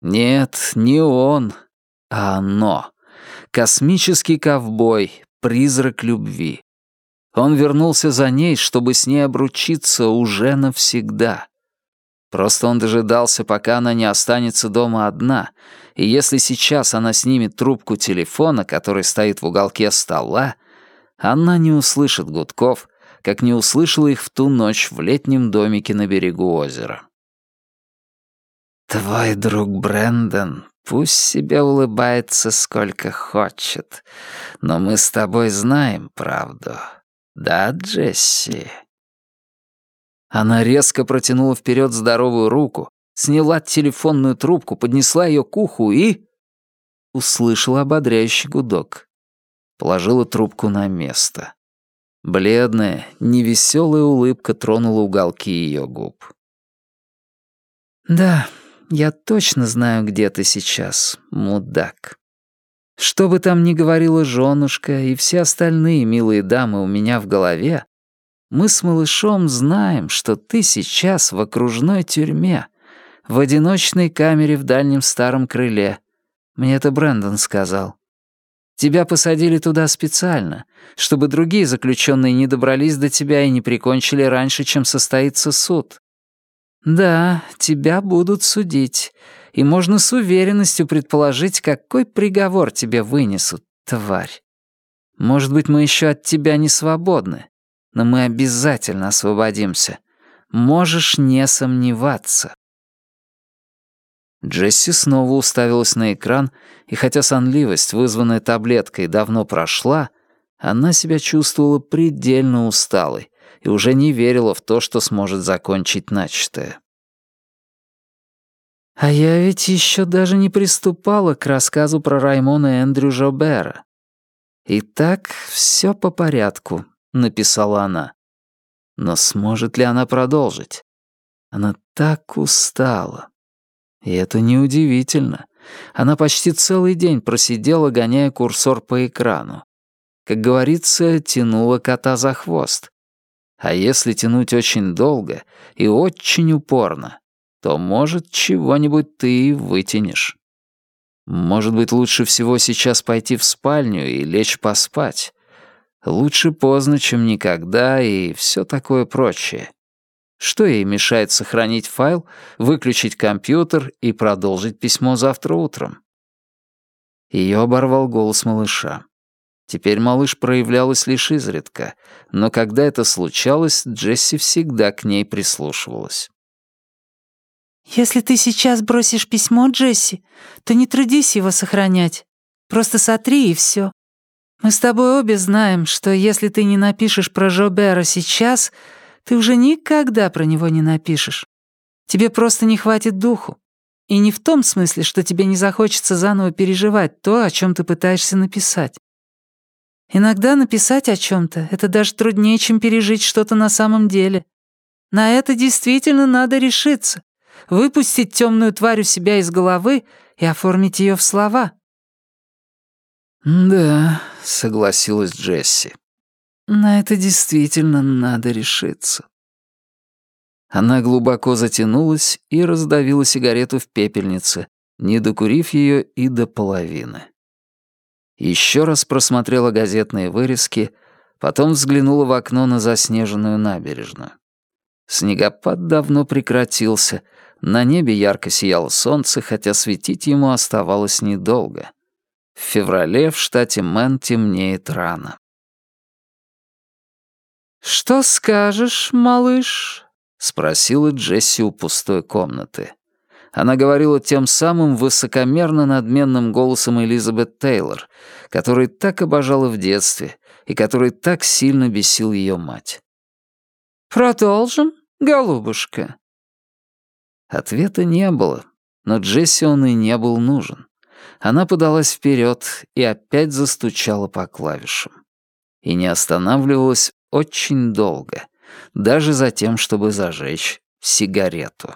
Нет, не он, а оно. Космический ковбой, призрак любви. Он вернулся за ней, чтобы с ней обручиться уже навсегда. Просто он дожидался, пока она не останется дома одна, и если сейчас она снимет трубку телефона, который стоит в уголке стола, она не услышит гудков, как не услышала их в ту ночь в летнем домике на берегу озера. «Твой друг Брэндон пусть себе улыбается сколько хочет, но мы с тобой знаем правду. Да, Джесси?» Она резко протянула вперед здоровую руку, сняла телефонную трубку, поднесла ее к уху и... Услышала ободряющий гудок. Положила трубку на место. Бледная, невеселая улыбка тронула уголки ее губ. «Да, я точно знаю, где ты сейчас, мудак. Что бы там ни говорила женушка и все остальные милые дамы у меня в голове, мы с малышом знаем, что ты сейчас в окружной тюрьме, в одиночной камере в дальнем старом крыле. Мне это Брэндон сказал. Тебя посадили туда специально, чтобы другие заключенные не добрались до тебя и не прикончили раньше, чем состоится суд. Да, тебя будут судить, и можно с уверенностью предположить, какой приговор тебе вынесут, тварь. Может быть, мы еще от тебя не свободны, но мы обязательно освободимся. Можешь не сомневаться. Джесси снова уставилась на экран, и хотя сонливость, вызванная таблеткой, давно прошла, она себя чувствовала предельно усталой и уже не верила в то, что сможет закончить начатое. «А я ведь еще даже не приступала к рассказу про Раймона Эндрю Жобера. Итак, все по порядку», — написала она. Но сможет ли она продолжить? Она так устала. И это неудивительно. Она почти целый день просидела, гоняя курсор по экрану. Как говорится, тянула кота за хвост. А если тянуть очень долго и очень упорно, то, может, чего-нибудь ты вытянешь. Может быть, лучше всего сейчас пойти в спальню и лечь поспать. Лучше поздно, чем никогда и все такое прочее. Что ей мешает сохранить файл, выключить компьютер и продолжить письмо завтра утром? Ее оборвал голос малыша. Теперь малыш проявлялась лишь изредка, но когда это случалось, Джесси всегда к ней прислушивалась. «Если ты сейчас бросишь письмо, Джесси, то не трудись его сохранять. Просто сотри и все. Мы с тобой обе знаем, что если ты не напишешь про Жобера сейчас, ты уже никогда про него не напишешь. Тебе просто не хватит духу. И не в том смысле, что тебе не захочется заново переживать то, о чем ты пытаешься написать. Иногда написать о чем то это даже труднее, чем пережить что-то на самом деле. На это действительно надо решиться. Выпустить темную тварь у себя из головы и оформить ее в слова. «Да», — согласилась Джесси. «На это действительно надо решиться». Она глубоко затянулась и раздавила сигарету в пепельнице, не докурив ее и до половины. Еще раз просмотрела газетные вырезки, потом взглянула в окно на заснеженную набережную. Снегопад давно прекратился, на небе ярко сияло солнце, хотя светить ему оставалось недолго. В феврале в штате Мэн темнеет рано. «Что скажешь, малыш?» — спросила Джесси у пустой комнаты. Она говорила тем самым высокомерно-надменным голосом Элизабет Тейлор, который так обожала в детстве и который так сильно бесил ее мать. «Продолжим, голубушка?» Ответа не было, но Джесси он и не был нужен. Она подалась вперед и опять застучала по клавишам. И не останавливалась очень долго, даже за тем, чтобы зажечь сигарету.